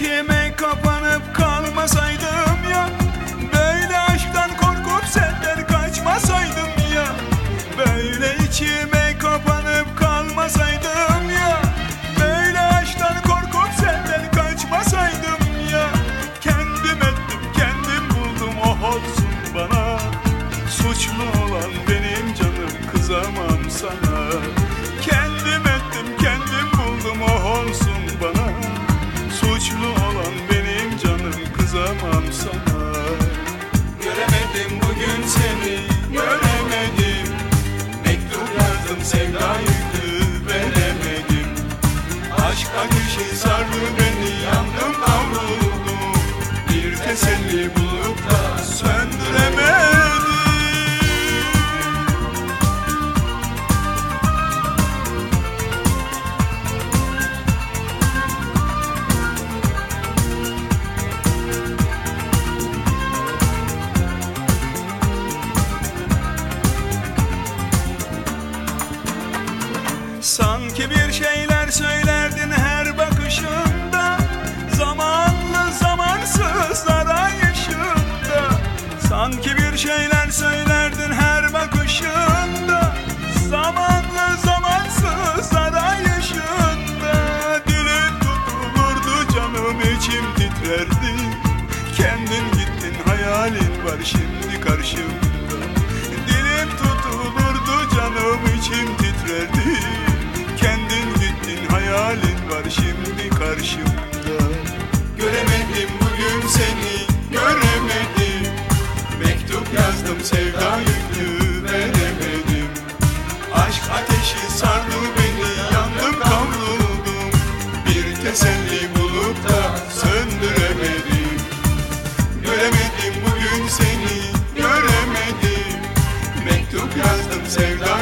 İçime kapanıp kalmasaydım ya. Böyle aşktan korkup senden kaçmasaydım ya. Böyle içime kapanıp kalmasaydım ya. Böyle aşktan korkup senden kaçmasaydım ya. Kendim ettim kendim buldum o olsun bana. Suçlu olan benim canım kızamam sana. Kendim ettim ateşi sardı beni yandım kavruldum Bir teselli bulup da söndüremedim. Sanki bir şeyler söyle içim titrerdi Kendin gittin hayalin var şimdi karşımda. Dilim tutulurdu canım içim titrerdi Kendin gittin hayalin var şimdi karşımda tonight.